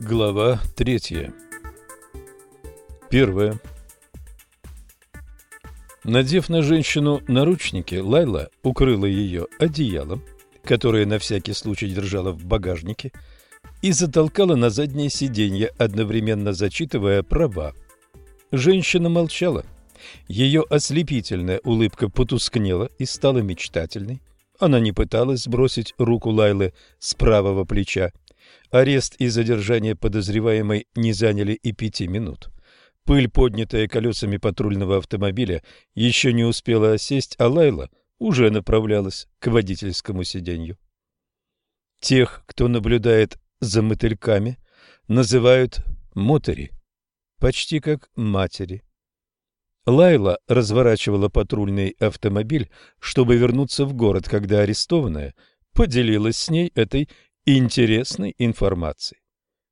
Глава третья. Первое. Надев на женщину наручники, Лайла укрыла ее одеялом, которое на всякий случай держала в багажнике, и затолкала на заднее сиденье, одновременно зачитывая права. Женщина молчала. Ее ослепительная улыбка потускнела и стала мечтательной. Она не пыталась сбросить руку Лайлы с правого плеча, Арест и задержание подозреваемой не заняли и пяти минут. Пыль, поднятая колесами патрульного автомобиля, еще не успела осесть, а Лайла уже направлялась к водительскому сиденью. Тех, кто наблюдает за мотыльками, называют мотори, почти как матери. Лайла разворачивала патрульный автомобиль, чтобы вернуться в город, когда арестованная поделилась с ней этой интересной информации.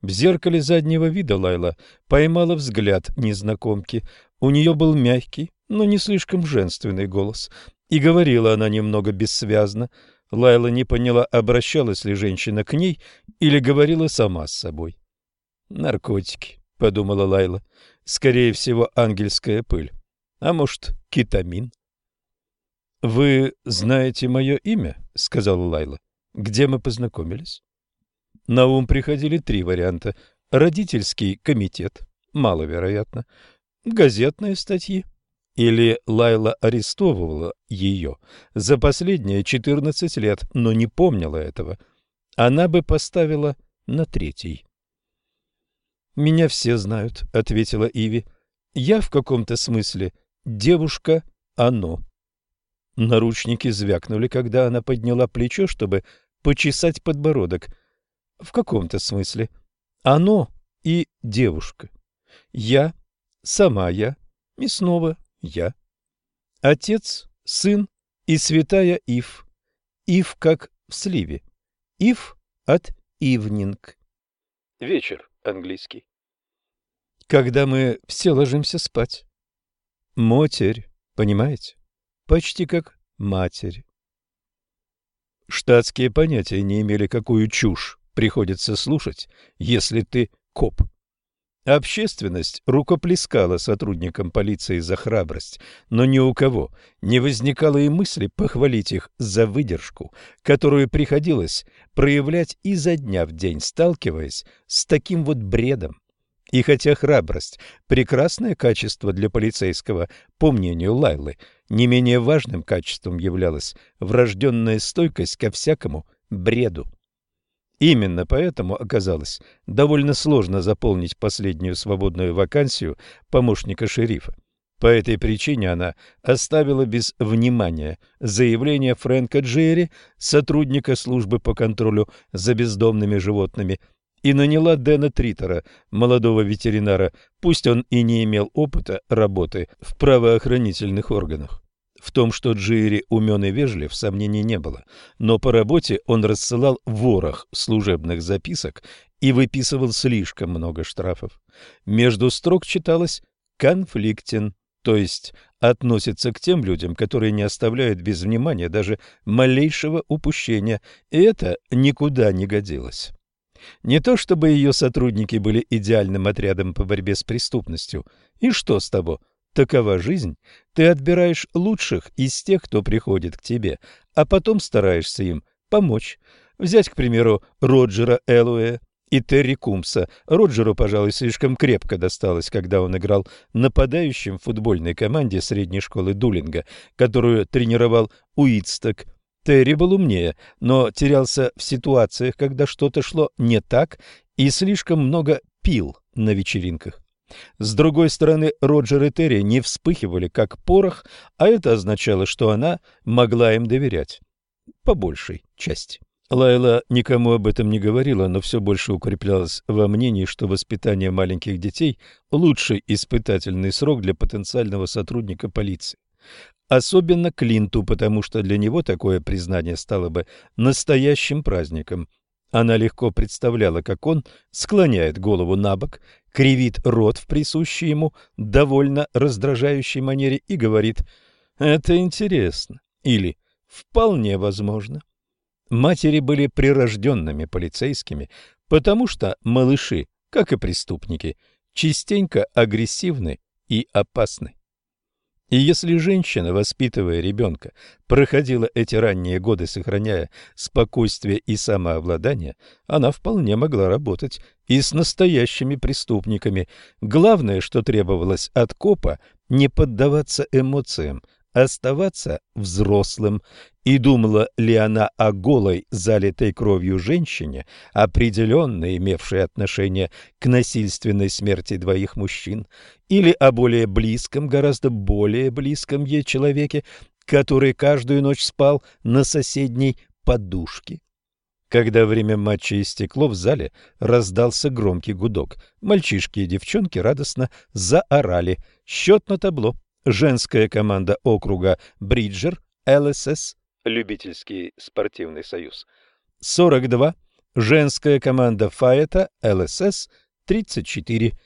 В зеркале заднего вида Лайла поймала взгляд незнакомки. У нее был мягкий, но не слишком женственный голос, и говорила она немного бессвязно. Лайла не поняла, обращалась ли женщина к ней или говорила сама с собой. «Наркотики», — подумала Лайла, — «скорее всего, ангельская пыль, а может, кетамин». «Вы знаете мое имя?» — сказала Лайла. Где мы познакомились? На ум приходили три варианта. Родительский комитет, маловероятно, газетные статьи, или Лайла арестовывала ее за последние 14 лет, но не помнила этого. Она бы поставила на третий. «Меня все знают», — ответила Иви. «Я в каком-то смысле девушка-оно». Наручники звякнули, когда она подняла плечо, чтобы почесать подбородок. В каком-то смысле. Оно и девушка. Я, сама я, и снова я. Отец, сын и святая Ив. Ив как в сливе. Ив от ивнинг. Вечер английский. Когда мы все ложимся спать. Мотерь, понимаете? Почти как матерь. Штатские понятия не имели, какую чушь приходится слушать, если ты коп. Общественность рукоплескала сотрудникам полиции за храбрость, но ни у кого не возникало и мысли похвалить их за выдержку, которую приходилось проявлять изо дня в день, сталкиваясь с таким вот бредом. И хотя храбрость – прекрасное качество для полицейского, по мнению Лайлы, не менее важным качеством являлась врожденная стойкость ко всякому бреду. Именно поэтому оказалось довольно сложно заполнить последнюю свободную вакансию помощника шерифа. По этой причине она оставила без внимания заявление Фрэнка Джерри, сотрудника службы по контролю за бездомными животными, и наняла Дэна Тритера, молодого ветеринара, пусть он и не имел опыта работы в правоохранительных органах. В том, что Джири умен и вежлив, сомнений не было, но по работе он рассылал ворох служебных записок и выписывал слишком много штрафов. Между строк читалось «конфликтен», то есть относится к тем людям, которые не оставляют без внимания даже малейшего упущения, и это никуда не годилось. Не то чтобы ее сотрудники были идеальным отрядом по борьбе с преступностью. И что с того? Такова жизнь. Ты отбираешь лучших из тех, кто приходит к тебе, а потом стараешься им помочь. Взять, к примеру, Роджера Эллуэ и Терри Кумса. Роджеру, пожалуй, слишком крепко досталось, когда он играл нападающим в футбольной команде средней школы Дулинга, которую тренировал Уитсток. Терри был умнее, но терялся в ситуациях, когда что-то шло не так и слишком много пил на вечеринках. С другой стороны, Роджер и Терри не вспыхивали, как порох, а это означало, что она могла им доверять. По большей части. Лайла никому об этом не говорила, но все больше укреплялась во мнении, что воспитание маленьких детей – лучший испытательный срок для потенциального сотрудника полиции. Особенно Клинту, потому что для него такое признание стало бы настоящим праздником. Она легко представляла, как он склоняет голову на бок, кривит рот в присущей ему довольно раздражающей манере и говорит «Это интересно» или «Вполне возможно». Матери были прирожденными полицейскими, потому что малыши, как и преступники, частенько агрессивны и опасны. И если женщина, воспитывая ребенка, проходила эти ранние годы, сохраняя спокойствие и самообладание, она вполне могла работать и с настоящими преступниками. Главное, что требовалось от копа, не поддаваться эмоциям, оставаться взрослым, и думала ли она о голой, залитой кровью женщине, определенно имевшей отношение к насильственной смерти двоих мужчин, или о более близком, гораздо более близком ей человеке, который каждую ночь спал на соседней подушке. Когда время матча истекло, в зале раздался громкий гудок. Мальчишки и девчонки радостно заорали. Счет на табло женская команда округа Бриджер, ЛСС, любительский спортивный союз, 42, женская команда Фаета, ЛСС, 34.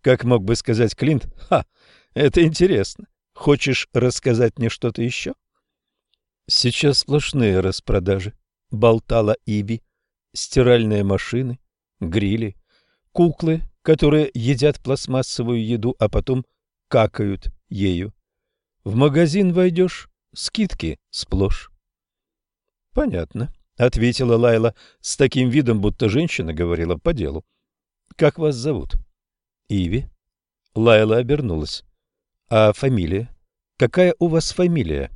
Как мог бы сказать Клинт, ха, это интересно. Хочешь рассказать мне что-то еще? Сейчас сплошные распродажи, болтала Иби, стиральные машины, грили, куклы, которые едят пластмассовую еду, а потом какают ею. В магазин войдешь, скидки сплошь. — Понятно, — ответила Лайла с таким видом, будто женщина говорила по делу. — Как вас зовут? — Иви. Лайла обернулась. — А фамилия? Какая у вас фамилия?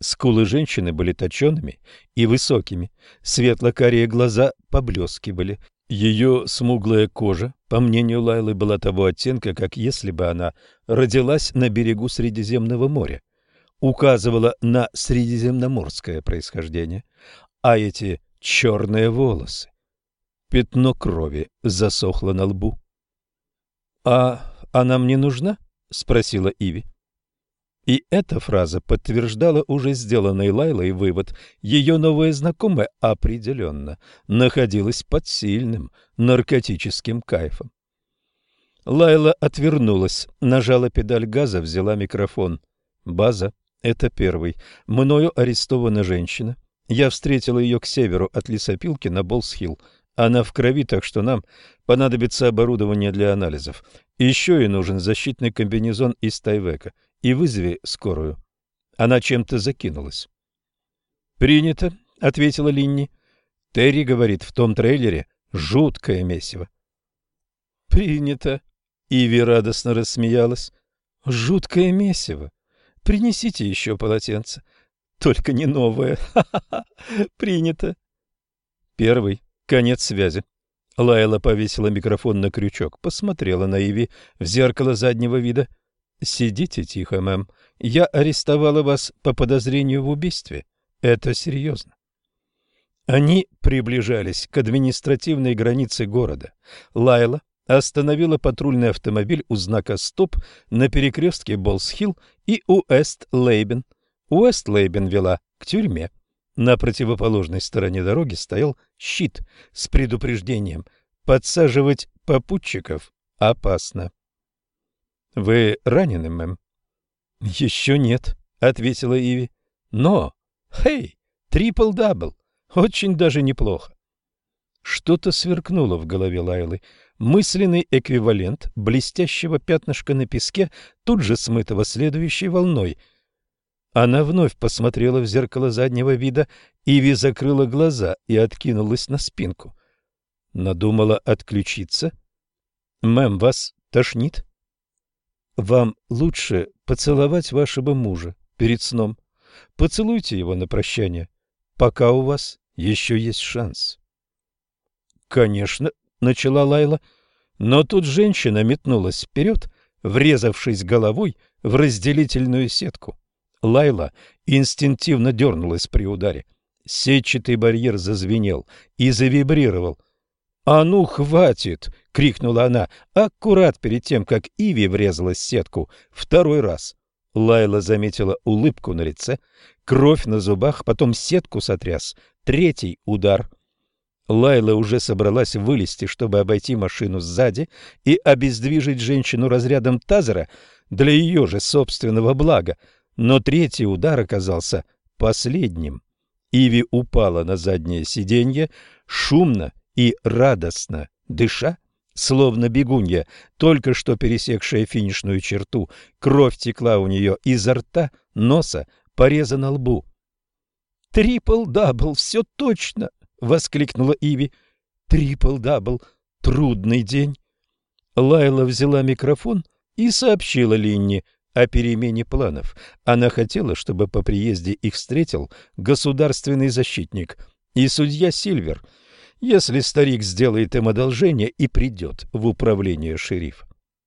Скулы женщины были точеными и высокими, светло-карие глаза поблескивали, ее смуглая кожа, по мнению Лайлы, была того оттенка, как если бы она родилась на берегу Средиземного моря. Указывала на средиземноморское происхождение. А эти черные волосы. Пятно крови засохло на лбу. — А она мне нужна? — спросила Иви. И эта фраза подтверждала уже сделанный Лайлой вывод. Ее новая знакомая определенно находилась под сильным наркотическим кайфом. Лайла отвернулась, нажала педаль газа, взяла микрофон. «База, это первый. Мною арестована женщина. Я встретила ее к северу от лесопилки на Болсхилл. Она в крови, так что нам понадобится оборудование для анализов. Еще и нужен защитный комбинезон из Тайвека и вызови скорую. Она чем-то закинулась. «Принято», — ответила Линни. «Терри говорит, в том трейлере жуткое месиво». «Принято», — Иви радостно рассмеялась. «Жуткое месиво. Принесите еще полотенце. Только не новое. Ха-ха-ха. Принято». Первый. Конец связи. Лайла повесила микрофон на крючок, посмотрела на Иви в зеркало заднего вида — Сидите тихо, мэм. Я арестовала вас по подозрению в убийстве. Это серьезно. Они приближались к административной границе города. Лайла остановила патрульный автомобиль у знака «Стоп» на перекрестке Болсхилл и Уэст-Лейбен. Уэст-Лейбен вела к тюрьме. На противоположной стороне дороги стоял щит с предупреждением «Подсаживать попутчиков опасно». — Вы ранены, мэм? — Еще нет, — ответила Иви. — Но, хей, трипл-дабл, очень даже неплохо. Что-то сверкнуло в голове Лайлы. Мысленный эквивалент блестящего пятнышка на песке, тут же смытого следующей волной. Она вновь посмотрела в зеркало заднего вида, Иви закрыла глаза и откинулась на спинку. Надумала отключиться. «Мэм, вас тошнит?» Вам лучше поцеловать вашего мужа перед сном. Поцелуйте его на прощание, пока у вас еще есть шанс. Конечно, начала Лайла, но тут женщина метнулась вперед, врезавшись головой в разделительную сетку. Лайла инстинктивно дернулась при ударе. Сетчатый барьер зазвенел и завибрировал. «А ну, хватит!» — крикнула она, аккурат перед тем, как Иви врезалась в сетку второй раз. Лайла заметила улыбку на лице, кровь на зубах, потом сетку сотряс, третий удар. Лайла уже собралась вылезти, чтобы обойти машину сзади и обездвижить женщину разрядом тазера для ее же собственного блага, но третий удар оказался последним. Иви упала на заднее сиденье, шумно и радостно дыша, словно бегунья, только что пересекшая финишную черту. Кровь текла у нее изо рта, носа, пореза на лбу. «Трипл-дабл, все точно!» — воскликнула Иви. «Трипл-дабл, трудный день!» Лайла взяла микрофон и сообщила Линне о перемене планов. Она хотела, чтобы по приезде их встретил государственный защитник и судья Сильвер — если старик сделает им одолжение и придет в управление шерифа.